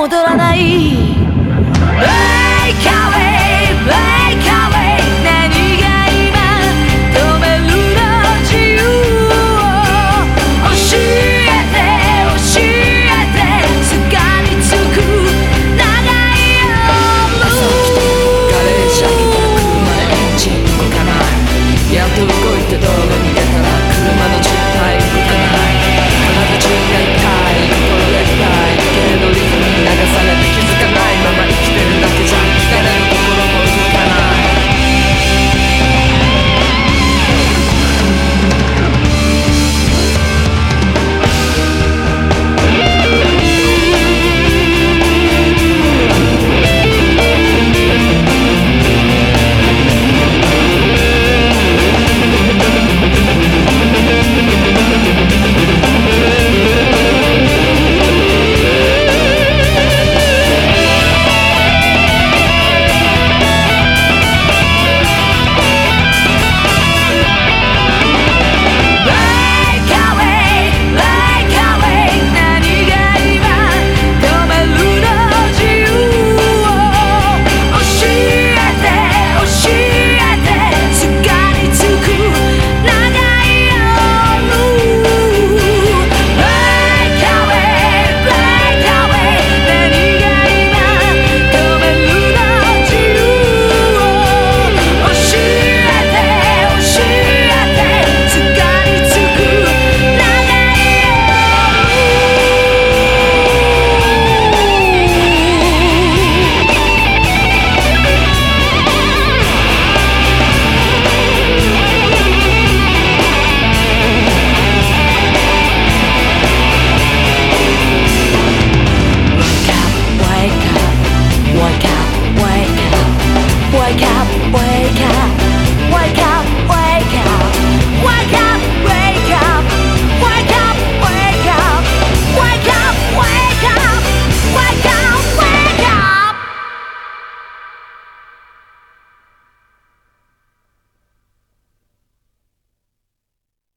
戻らない。Break away, away 何が今止めるの自由を教えて教えて。すがりつく長い夜朝起きてガレーた車エンジン動かなやっと動いた動に